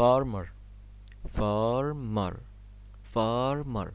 farmer. Farmer. Farmer.